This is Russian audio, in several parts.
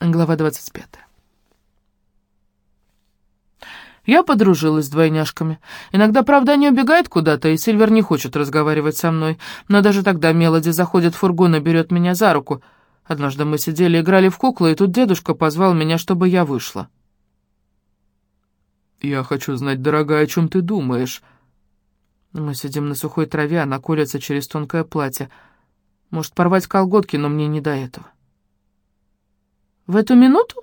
Глава 25. Я подружилась с двойняшками. Иногда, правда, они убегают куда-то, и Сильвер не хочет разговаривать со мной. Но даже тогда Мелоди заходит в фургон и берет меня за руку. Однажды мы сидели, играли в куклы, и тут дедушка позвал меня, чтобы я вышла. «Я хочу знать, дорогая, о чем ты думаешь?» Мы сидим на сухой траве, она колется через тонкое платье. Может, порвать колготки, но мне не до этого. «В эту минуту?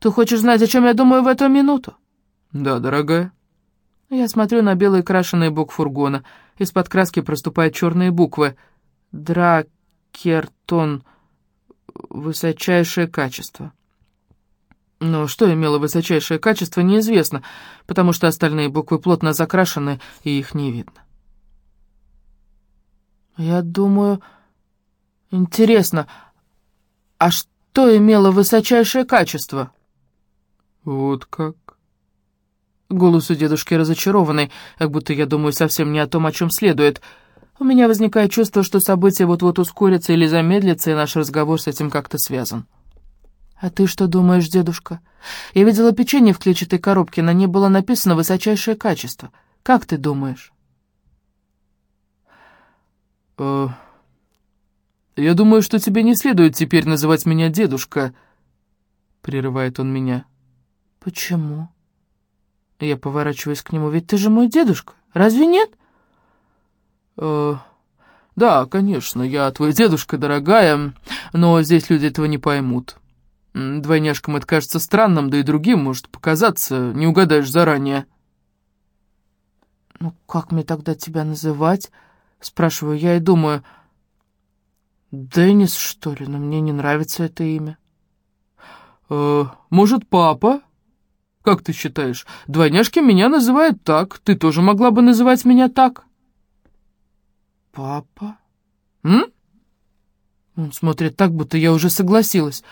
Ты хочешь знать, о чем я думаю в эту минуту?» «Да, дорогая». Я смотрю на белые крашеные бок фургона. Из-под краски проступают черные буквы. «Дракертон. Высочайшее качество». Но что имело высочайшее качество, неизвестно, потому что остальные буквы плотно закрашены, и их не видно. Я думаю... Интересно, а что что имело высочайшее качество». «Вот как?» Голос у дедушки разочарованный, как будто я думаю совсем не о том, о чем следует. У меня возникает чувство, что события вот-вот ускорятся или замедлятся, и наш разговор с этим как-то связан. «А ты что думаешь, дедушка? Я видела печенье в клетчатой коробке, на ней было написано «высочайшее качество». Как ты думаешь?» «Э, «Я думаю, что тебе не следует теперь называть меня дедушка», — прерывает он меня. «Почему?» Я поворачиваюсь к нему. «Ведь ты же мой дедушка, разве нет?» э, «Да, конечно, я твой дедушка, дорогая, но здесь люди этого не поймут. Двойняшкам это кажется странным, да и другим может показаться, не угадаешь заранее». «Ну, как мне тогда тебя называть?» Спрашиваю я и думаю... «Деннис, что ли? Но мне не нравится это имя». «Э, «Может, папа? Как ты считаешь? Двойняшки меня называют так. Ты тоже могла бы называть меня так?» «Папа?» «М?» Он смотрит так, будто я уже согласилась.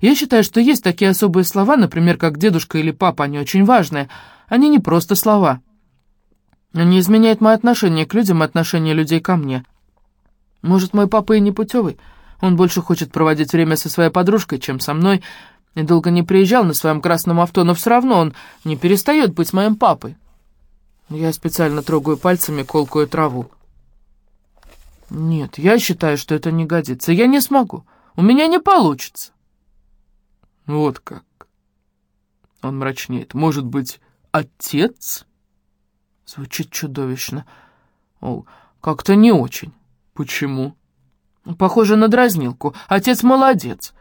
Я считаю, что есть такие особые слова, например, как дедушка или папа, они очень важные. Они не просто слова. Они изменяют мое отношение к людям и отношение людей ко мне. Может, мой папа и не путевый. Он больше хочет проводить время со своей подружкой, чем со мной, и долго не приезжал на своем красном авто, но все равно он не перестает быть моим папой. Я специально трогаю пальцами колкую траву. Нет, я считаю, что это не годится. Я не смогу. У меня не получится. Вот как. Он мрачнеет. Может быть, отец? Звучит чудовищно. О, как-то не очень. «Почему?» «Похоже на дразнилку. Отец молодец».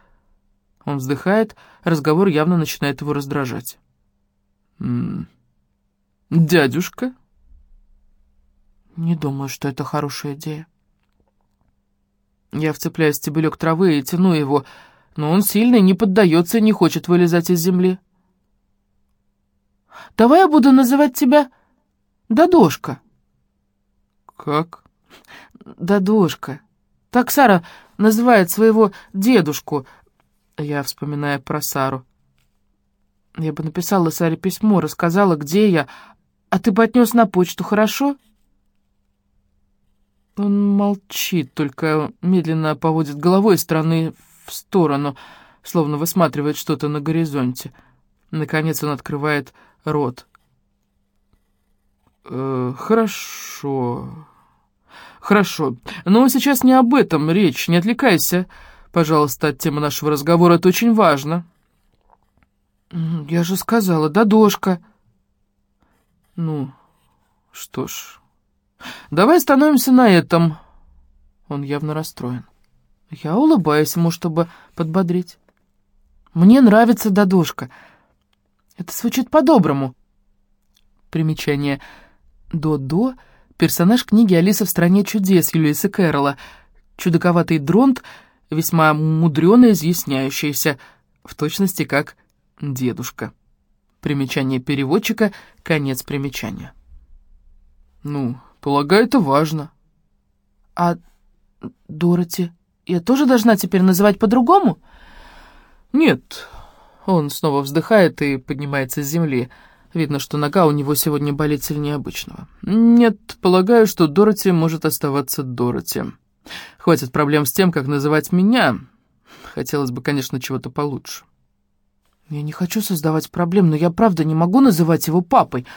Он вздыхает, разговор явно начинает его раздражать. «М -м, «Дядюшка?» «Не думаю, что это хорошая идея». Я вцепляюсь в стебелек травы и тяну его, но он сильный, не поддается и не хочет вылезать из земли. «Давай я буду называть тебя Дадошка». «Как?» Дадушка. Так Сара называет своего дедушку. Я вспоминаю про Сару. Я бы написала Саре письмо, рассказала, где я, а ты бы отнес на почту, хорошо? Он молчит, только медленно поводит головой из стороны в сторону, словно высматривает что-то на горизонте. Наконец он открывает рот. «Э, «Хорошо», «Хорошо, но сейчас не об этом речь, не отвлекайся, пожалуйста, от темы нашего разговора, это очень важно». «Я же сказала, додошка». «Ну, что ж, давай остановимся на этом». Он явно расстроен. Я улыбаюсь ему, чтобы подбодрить. «Мне нравится додошка. Это звучит по-доброму». Примечание «до-до» — Персонаж книги «Алиса в стране чудес» Юлиса Кэрролла. Чудаковатый дронт, весьма мудрено изъясняющийся, в точности как дедушка. Примечание переводчика, конец примечания. «Ну, полагаю, это важно». «А Дороти я тоже должна теперь называть по-другому?» «Нет». Он снова вздыхает и поднимается с земли. Видно, что нога у него сегодня болит сильнее обычного. Нет, полагаю, что Дороти может оставаться Дороти. Хватит проблем с тем, как называть меня. Хотелось бы, конечно, чего-то получше. Я не хочу создавать проблем, но я правда не могу называть его папой.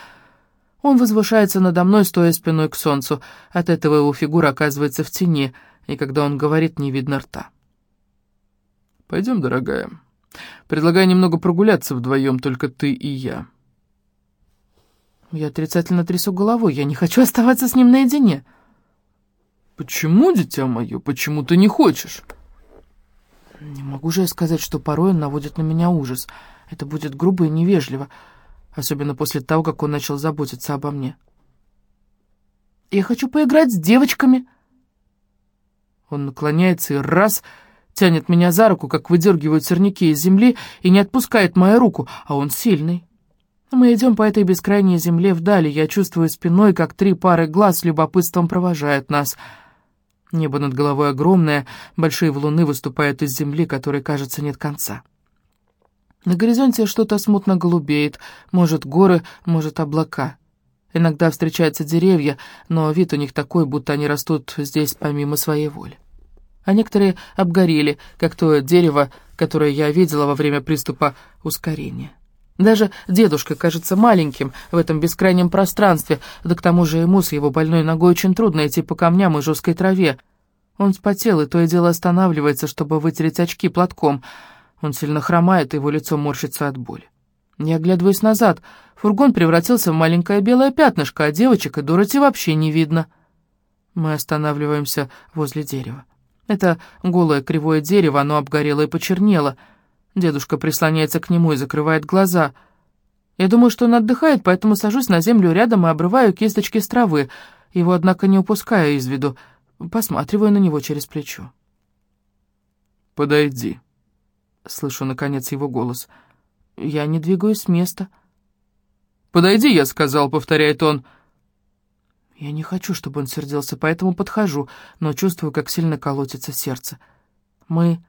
Он возвышается надо мной, стоя спиной к солнцу. От этого его фигура оказывается в тени, и когда он говорит, не видно рта. «Пойдем, дорогая. Предлагаю немного прогуляться вдвоем, только ты и я». Я отрицательно трясу головой. Я не хочу оставаться с ним наедине. «Почему, дитя мое, почему ты не хочешь?» Не могу же я сказать, что порой он наводит на меня ужас. Это будет грубо и невежливо, особенно после того, как он начал заботиться обо мне. Я хочу поиграть с девочками. Он наклоняется и раз тянет меня за руку, как выдергивают сорняки из земли, и не отпускает мою руку, а он сильный. Мы идем по этой бескрайней земле вдали, я чувствую спиной, как три пары глаз с любопытством провожают нас — Небо над головой огромное, большие валуны выступают из земли, которой, кажется, нет конца. На горизонте что-то смутно голубеет, может, горы, может, облака. Иногда встречаются деревья, но вид у них такой, будто они растут здесь помимо своей воли. А некоторые обгорели, как то дерево, которое я видела во время приступа ускорения. Даже дедушка кажется маленьким в этом бескрайнем пространстве, да к тому же ему с его больной ногой очень трудно идти по камням и жесткой траве. Он вспотел и то и дело останавливается, чтобы вытереть очки платком. Он сильно хромает, и его лицо морщится от боли. Я оглядываюсь назад. Фургон превратился в маленькое белое пятнышко, а девочек и Дороти вообще не видно. Мы останавливаемся возле дерева. Это голое кривое дерево, оно обгорело и почернело — Дедушка прислоняется к нему и закрывает глаза. Я думаю, что он отдыхает, поэтому сажусь на землю рядом и обрываю кисточки с травы. Его, однако, не упускаю из виду. Посматриваю на него через плечо. «Подойди», — слышу, наконец, его голос. Я не двигаюсь с места. «Подойди», — я сказал, — повторяет он. Я не хочу, чтобы он сердился, поэтому подхожу, но чувствую, как сильно колотится сердце. Мы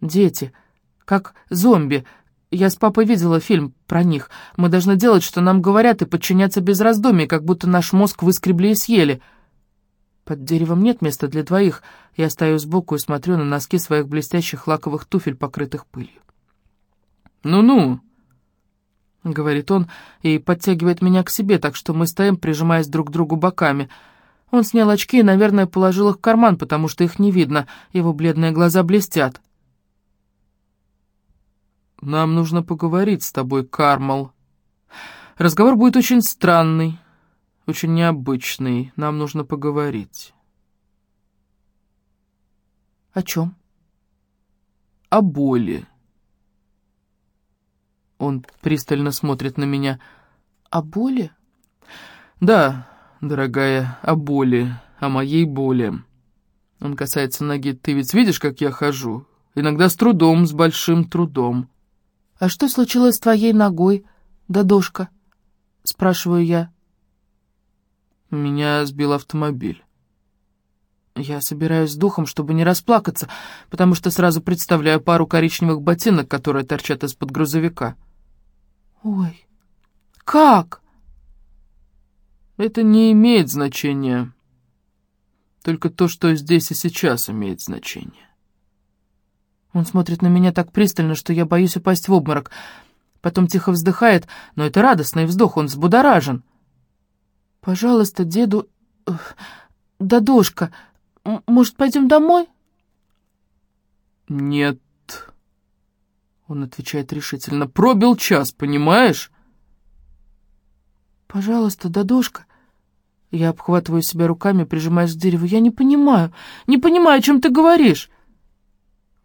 дети — как зомби. Я с папой видела фильм про них. Мы должны делать, что нам говорят, и подчиняться без раздумий, как будто наш мозг выскребли и съели. Под деревом нет места для двоих. Я стою сбоку и смотрю на носки своих блестящих лаковых туфель, покрытых пылью. «Ну-ну», — говорит он и подтягивает меня к себе, так что мы стоим, прижимаясь друг к другу боками. Он снял очки и, наверное, положил их в карман, потому что их не видно, его бледные глаза блестят. «Нам нужно поговорить с тобой, Кармал. Разговор будет очень странный, очень необычный. Нам нужно поговорить». «О чем?» «О боли». Он пристально смотрит на меня. «О боли?» «Да, дорогая, о боли, о моей боли». Он касается ноги. «Ты ведь видишь, как я хожу? Иногда с трудом, с большим трудом». «А что случилось с твоей ногой, дедушка?» — спрашиваю я. Меня сбил автомобиль. Я собираюсь с духом, чтобы не расплакаться, потому что сразу представляю пару коричневых ботинок, которые торчат из-под грузовика. «Ой, как?» «Это не имеет значения. Только то, что здесь и сейчас имеет значение». Он смотрит на меня так пристально, что я боюсь упасть в обморок. Потом тихо вздыхает, но это радостный вздох, он взбудоражен. «Пожалуйста, деду... Дадошка, может, пойдем домой?» «Нет», — он отвечает решительно, — «пробил час, понимаешь?» «Пожалуйста, Дадошка...» Я обхватываю себя руками, прижимаясь к дереву. «Я не понимаю, не понимаю, о чем ты говоришь».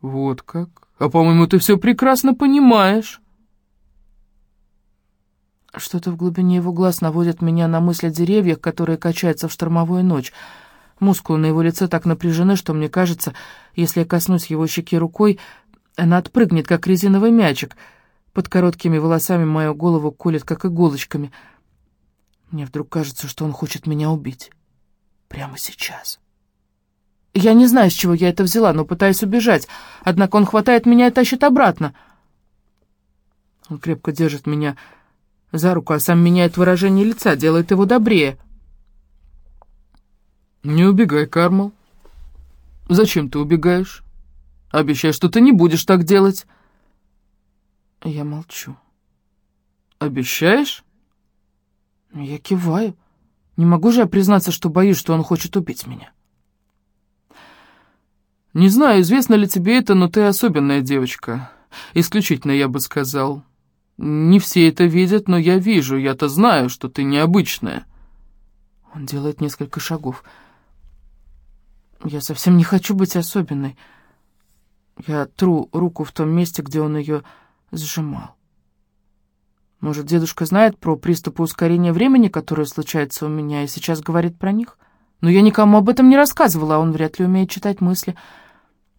«Вот как? А, по-моему, ты все прекрасно понимаешь». Что-то в глубине его глаз наводит меня на мысль о деревьях, которые качаются в штормовую ночь. Мускулы на его лице так напряжены, что мне кажется, если я коснусь его щеки рукой, она отпрыгнет, как резиновый мячик. Под короткими волосами мою голову колет, как иголочками. Мне вдруг кажется, что он хочет меня убить. Прямо сейчас. Я не знаю, с чего я это взяла, но пытаюсь убежать. Однако он хватает меня и тащит обратно. Он крепко держит меня за руку, а сам меняет выражение лица, делает его добрее. «Не убегай, Кармал. Зачем ты убегаешь? Обещай, что ты не будешь так делать». Я молчу. «Обещаешь?» Я киваю. Не могу же я признаться, что боюсь, что он хочет убить меня. «Не знаю, известно ли тебе это, но ты особенная девочка. Исключительно, я бы сказал. Не все это видят, но я вижу, я-то знаю, что ты необычная». Он делает несколько шагов. Я совсем не хочу быть особенной. Я тру руку в том месте, где он ее сжимал. Может, дедушка знает про приступы ускорения времени, которые случаются у меня, и сейчас говорит про них? Но я никому об этом не рассказывала, а он вряд ли умеет читать мысли.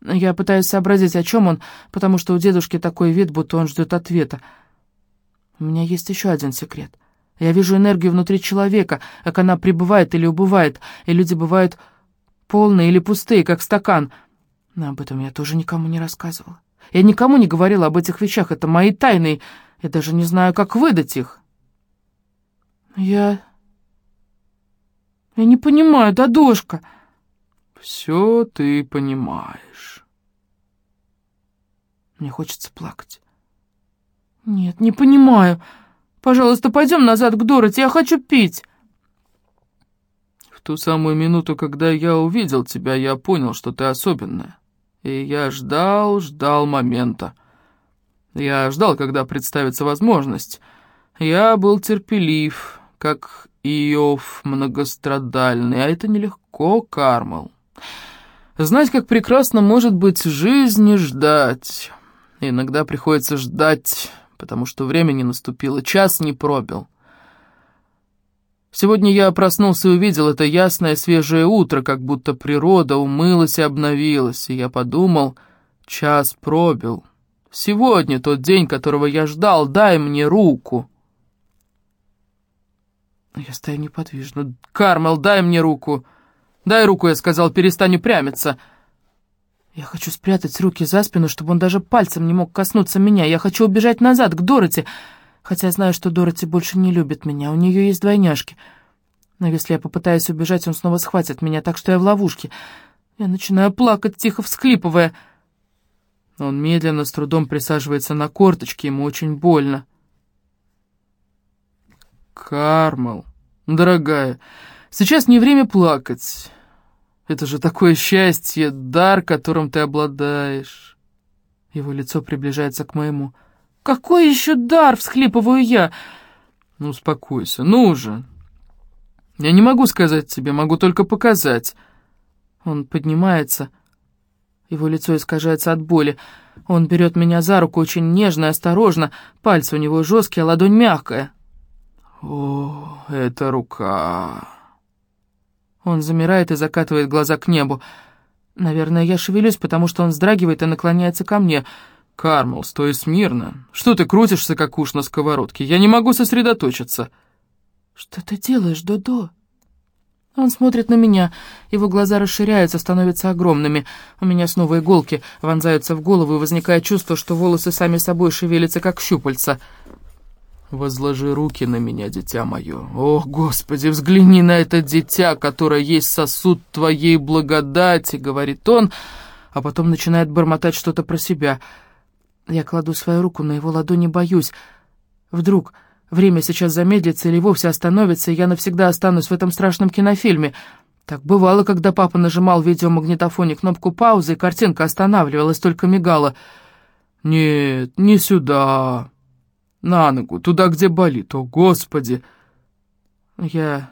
Я пытаюсь сообразить, о чем он, потому что у дедушки такой вид, будто он ждет ответа. У меня есть еще один секрет. Я вижу энергию внутри человека, как она прибывает или убывает, и люди бывают полные или пустые, как стакан. Но об этом я тоже никому не рассказывала. Я никому не говорила об этих вещах, это мои тайны, я даже не знаю, как выдать их. Я... Я не понимаю, Дадошка. Все ты понимаешь. Мне хочется плакать. Нет, не понимаю. Пожалуйста, пойдем назад к Дороти, я хочу пить. В ту самую минуту, когда я увидел тебя, я понял, что ты особенная. И я ждал, ждал момента. Я ждал, когда представится возможность. Я был терпелив, как Иов многострадальный, а это нелегко, Кармал. Знать, как прекрасно может быть жизнь и ждать. Иногда приходится ждать потому что время не наступило, час не пробил. Сегодня я проснулся и увидел это ясное свежее утро, как будто природа умылась и обновилась, и я подумал, час пробил. Сегодня тот день, которого я ждал, дай мне руку. Я стою неподвижно. «Кармел, дай мне руку!» «Дай руку», — я сказал, — «перестань упрямиться». Я хочу спрятать руки за спину, чтобы он даже пальцем не мог коснуться меня. Я хочу убежать назад, к Дороти, хотя знаю, что Дороти больше не любит меня. У нее есть двойняшки. Но если я попытаюсь убежать, он снова схватит меня, так что я в ловушке. Я начинаю плакать, тихо всхлипывая. Он медленно, с трудом присаживается на корточки, ему очень больно. «Кармал, дорогая, сейчас не время плакать. Это же такое счастье, дар, которым ты обладаешь. Его лицо приближается к моему. «Какой еще дар?» — всхлипываю я. «Ну, успокойся, ну уже. Я не могу сказать тебе, могу только показать». Он поднимается. Его лицо искажается от боли. Он берет меня за руку очень нежно и осторожно. Пальцы у него жесткие, а ладонь мягкая. «О, это рука...» Он замирает и закатывает глаза к небу. Наверное, я шевелюсь, потому что он вздрагивает и наклоняется ко мне. «Кармел, стой смирно. Что ты крутишься, как уж на сковородке? Я не могу сосредоточиться». «Что ты делаешь, Додо?» Он смотрит на меня, его глаза расширяются, становятся огромными. У меня снова иголки вонзаются в голову, и возникает чувство, что волосы сами собой шевелятся, как щупальца. «Возложи руки на меня, дитя мое. О, Господи, взгляни на это дитя, которое есть сосуд Твоей благодати», — говорит он, а потом начинает бормотать что-то про себя. Я кладу свою руку на его ладони, боюсь. Вдруг время сейчас замедлится или вовсе остановится, и я навсегда останусь в этом страшном кинофильме. Так бывало, когда папа нажимал в видеомагнитофоне кнопку паузы, и картинка останавливалась, только мигала. «Нет, не сюда», на ногу, туда, где болит. О, Господи!» Я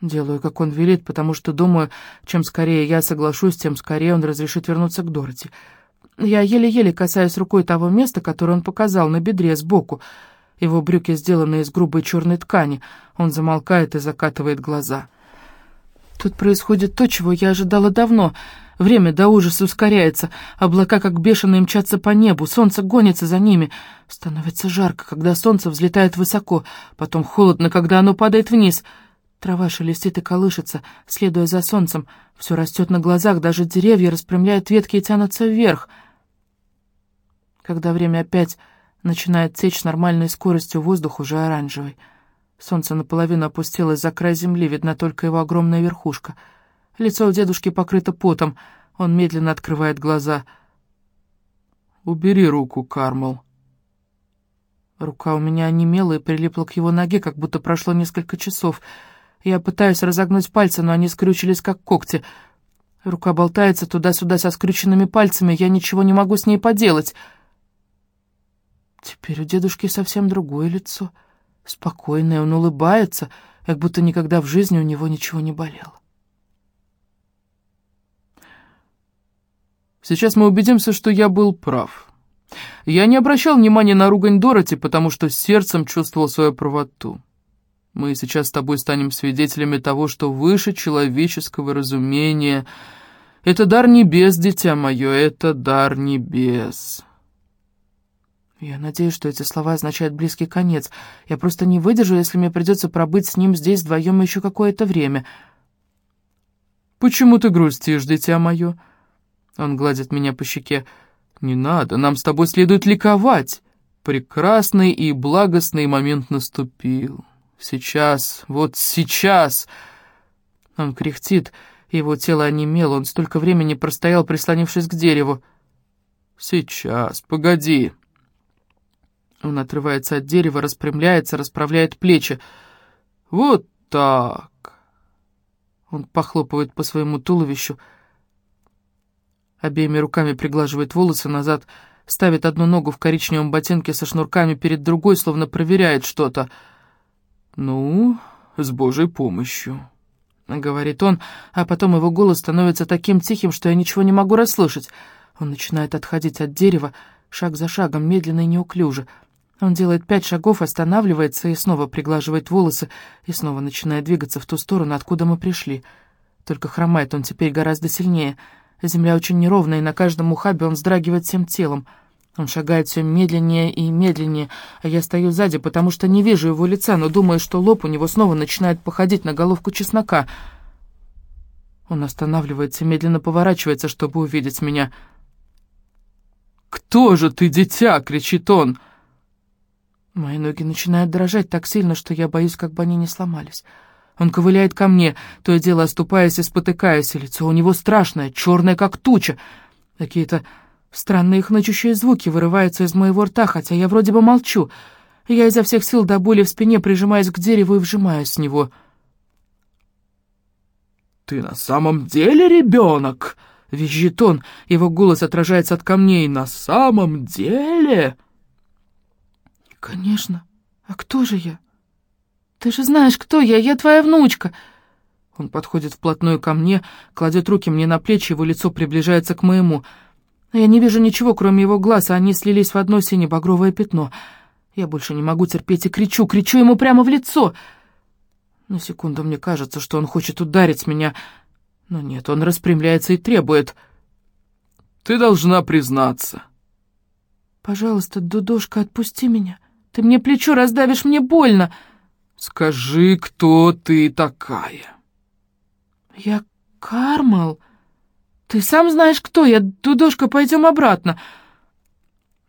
делаю, как он велит, потому что думаю, чем скорее я соглашусь, тем скорее он разрешит вернуться к Дороти. Я еле-еле касаюсь рукой того места, которое он показал на бедре сбоку. Его брюки сделаны из грубой черной ткани. Он замолкает и закатывает глаза. Тут происходит то, чего я ожидала давно — Время до ужаса ускоряется, облака как бешеные мчатся по небу, солнце гонится за ними. Становится жарко, когда солнце взлетает высоко, потом холодно, когда оно падает вниз. Трава шелестит и колышется, следуя за солнцем. Все растет на глазах, даже деревья распрямляют ветки и тянутся вверх. Когда время опять начинает течь нормальной скоростью, воздух уже оранжевый. Солнце наполовину опустилось за край земли, видна только его огромная верхушка — Лицо у дедушки покрыто потом. Он медленно открывает глаза. Убери руку, Кармал. Рука у меня онемела и прилипла к его ноге, как будто прошло несколько часов. Я пытаюсь разогнуть пальцы, но они скрючились, как когти. Рука болтается туда-сюда со скрюченными пальцами, я ничего не могу с ней поделать. Теперь у дедушки совсем другое лицо. Спокойное, он улыбается, как будто никогда в жизни у него ничего не болело. Сейчас мы убедимся, что я был прав. Я не обращал внимания на ругань Дороти, потому что сердцем чувствовал свою правоту. Мы сейчас с тобой станем свидетелями того, что выше человеческого разумения. Это дар небес, дитя мое, это дар небес. Я надеюсь, что эти слова означают близкий конец. Я просто не выдержу, если мне придется пробыть с ним здесь вдвоем еще какое-то время. «Почему ты грустишь, дитя мое?» Он гладит меня по щеке. «Не надо, нам с тобой следует ликовать. Прекрасный и благостный момент наступил. Сейчас, вот сейчас...» Он кряхтит, его тело онемело, он столько времени простоял, прислонившись к дереву. «Сейчас, погоди». Он отрывается от дерева, распрямляется, расправляет плечи. «Вот так». Он похлопывает по своему туловищу, обеими руками приглаживает волосы назад, ставит одну ногу в коричневом ботинке со шнурками перед другой, словно проверяет что-то. «Ну, с Божьей помощью», — говорит он, а потом его голос становится таким тихим, что я ничего не могу расслышать. Он начинает отходить от дерева, шаг за шагом, медленно и неуклюже. Он делает пять шагов, останавливается и снова приглаживает волосы, и снова начинает двигаться в ту сторону, откуда мы пришли. Только хромает он теперь гораздо сильнее — Земля очень неровная, и на каждом ухабе он вздрагивает всем телом. Он шагает все медленнее и медленнее, а я стою сзади, потому что не вижу его лица, но думаю, что лоб у него снова начинает походить на головку чеснока. Он останавливается медленно поворачивается, чтобы увидеть меня. «Кто же ты, дитя?» — кричит он. Мои ноги начинают дрожать так сильно, что я боюсь, как бы они не сломались. Он ковыляет ко мне, то и дело оступаясь и спотыкаясь, и лицо у него страшное, черное, как туча. Какие-то странные хнычущие звуки вырываются из моего рта, хотя я вроде бы молчу. Я изо всех сил до боли в спине прижимаюсь к дереву и вжимаюсь в него. «Ты на самом деле ребенок?» — визжит он. Его голос отражается от камней. «На самом деле?» «Конечно. А кто же я?» «Ты же знаешь, кто я, я твоя внучка!» Он подходит вплотную ко мне, кладет руки мне на плечи, его лицо приближается к моему. Я не вижу ничего, кроме его глаз, а они слились в одно сине-багровое пятно. Я больше не могу терпеть и кричу, кричу ему прямо в лицо. На секунду мне кажется, что он хочет ударить меня, но нет, он распрямляется и требует. «Ты должна признаться». «Пожалуйста, Дудошка, отпусти меня. Ты мне плечо раздавишь, мне больно». «Скажи, кто ты такая?» «Я Кармал. Ты сам знаешь, кто я. Дудошка, пойдем обратно».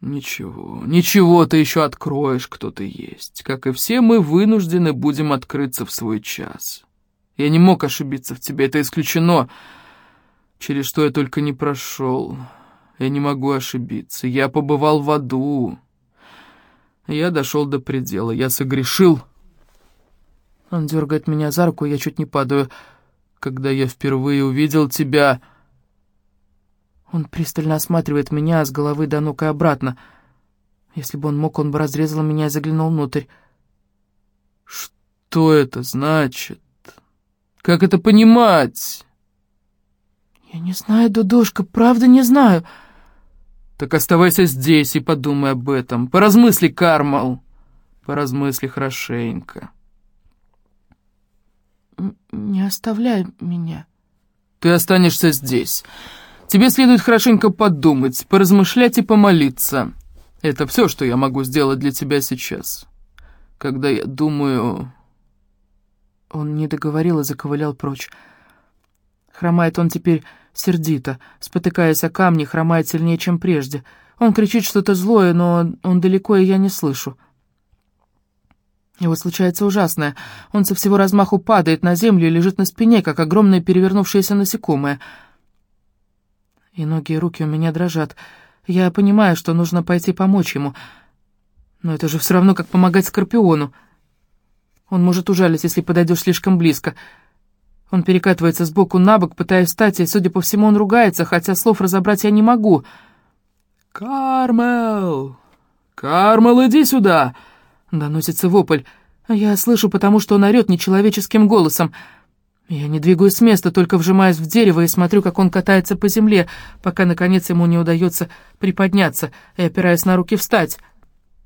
«Ничего, ничего, ты еще откроешь, кто ты есть. Как и все, мы вынуждены будем открыться в свой час. Я не мог ошибиться в тебе, это исключено. Через что я только не прошел. Я не могу ошибиться. Я побывал в аду. Я дошел до предела, я согрешил». Он дергает меня за руку, я чуть не падаю. Когда я впервые увидел тебя... Он пристально осматривает меня с головы до ног и обратно. Если бы он мог, он бы разрезал меня и заглянул внутрь. Что это значит? Как это понимать? Я не знаю, Дудошка, правда не знаю. Так оставайся здесь и подумай об этом. Поразмысли, Кармал. Поразмысли хорошенько не оставляй меня». «Ты останешься здесь. Тебе следует хорошенько подумать, поразмышлять и помолиться. Это все, что я могу сделать для тебя сейчас. Когда я думаю...» Он не договорил и заковылял прочь. Хромает он теперь сердито, спотыкаясь о камни, хромает сильнее, чем прежде. Он кричит что-то злое, но он далеко, и я не слышу. И случается ужасное. Он со всего размаху падает на землю и лежит на спине, как огромное перевернувшееся насекомое. И ноги и руки у меня дрожат. Я понимаю, что нужно пойти помочь ему, но это же все равно, как помогать Скорпиону. Он может ужалить, если подойдешь слишком близко. Он перекатывается сбоку на бок, пытаясь встать, и, судя по всему, он ругается, хотя слов разобрать я не могу. «Кармел! Кармел, иди сюда!» — доносится вопль. Я слышу, потому что он орёт нечеловеческим голосом. Я не двигаюсь с места, только вжимаюсь в дерево и смотрю, как он катается по земле, пока, наконец, ему не удается приподняться и, опираясь на руки, встать.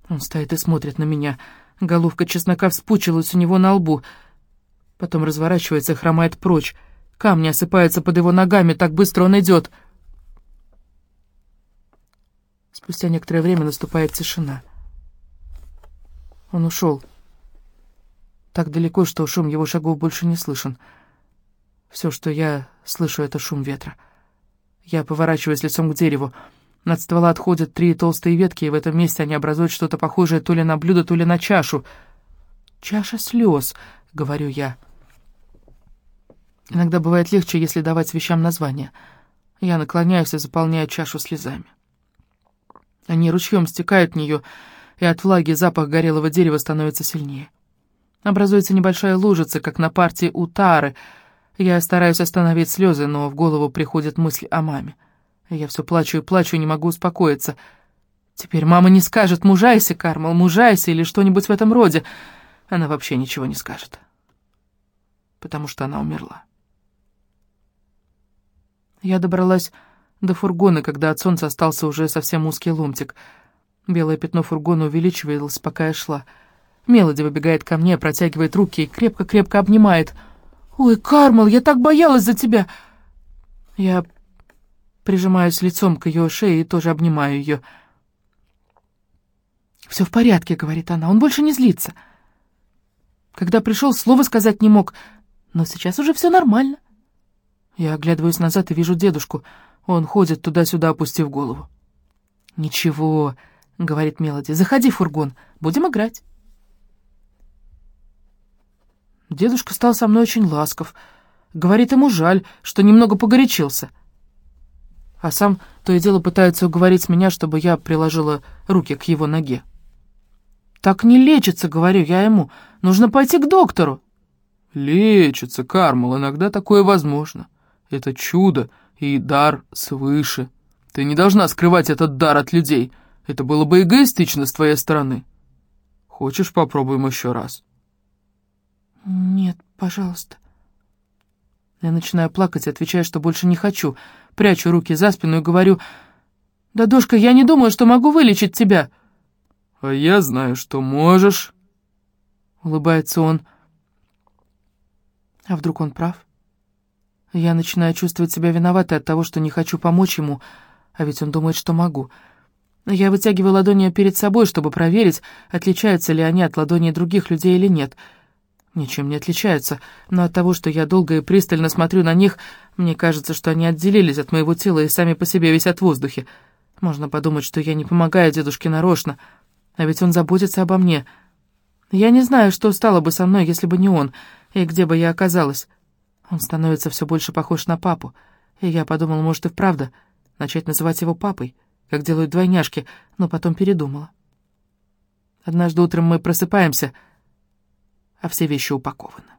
Он стоит и смотрит на меня. Головка чеснока вспучилась у него на лбу. Потом разворачивается и хромает прочь. Камни осыпаются под его ногами, так быстро он идет. Спустя некоторое время наступает тишина. Он ушел. Так далеко, что шум его шагов больше не слышен. Все, что я слышу, это шум ветра. Я поворачиваюсь лицом к дереву. Над ствола отходят три толстые ветки, и в этом месте они образуют что-то похожее то ли на блюдо, то ли на чашу. «Чаша слез», — говорю я. Иногда бывает легче, если давать вещам название. Я наклоняюсь и заполняю чашу слезами. Они ручьем стекают в нее, и от влаги запах горелого дерева становится сильнее. Образуется небольшая лужица, как на партии у Тары. Я стараюсь остановить слезы, но в голову приходит мысль о маме. Я все плачу и плачу, не могу успокоиться. Теперь мама не скажет «мужайся, Кармал, мужайся» или что-нибудь в этом роде. Она вообще ничего не скажет. Потому что она умерла. Я добралась до фургона, когда от солнца остался уже совсем узкий ломтик. Белое пятно фургона увеличивалось, пока я шла. Мелоди выбегает ко мне, протягивает руки и крепко-крепко обнимает. «Ой, Кармал, я так боялась за тебя!» Я прижимаюсь лицом к ее шее и тоже обнимаю ее. «Все в порядке», — говорит она, — «он больше не злится». Когда пришел, слова сказать не мог, но сейчас уже все нормально. Я оглядываюсь назад и вижу дедушку. Он ходит туда-сюда, опустив голову. «Ничего», — говорит Мелоди, — «заходи в фургон, будем играть». Дедушка стал со мной очень ласков. Говорит, ему жаль, что немного погорячился. А сам то и дело пытается уговорить меня, чтобы я приложила руки к его ноге. «Так не лечится», — говорю я ему. «Нужно пойти к доктору». «Лечится, Кармал, иногда такое возможно. Это чудо и дар свыше. Ты не должна скрывать этот дар от людей. Это было бы эгоистично с твоей стороны. Хочешь, попробуем еще раз?» «Нет, пожалуйста». Я начинаю плакать отвечаю, что больше не хочу. Прячу руки за спину и говорю, «Дадушка, я не думаю, что могу вылечить тебя». «А я знаю, что можешь», — улыбается он. А вдруг он прав? Я начинаю чувствовать себя виноватой от того, что не хочу помочь ему, а ведь он думает, что могу. Я вытягиваю ладони перед собой, чтобы проверить, отличаются ли они от ладоней других людей или нет — ничем не отличаются, но от того, что я долго и пристально смотрю на них, мне кажется, что они отделились от моего тела и сами по себе висят в воздухе. Можно подумать, что я не помогаю дедушке нарочно, а ведь он заботится обо мне. Я не знаю, что стало бы со мной, если бы не он, и где бы я оказалась. Он становится все больше похож на папу, и я подумала, может, и вправду начать называть его папой, как делают двойняшки, но потом передумала. Однажды утром мы просыпаемся — а все вещи упакованы.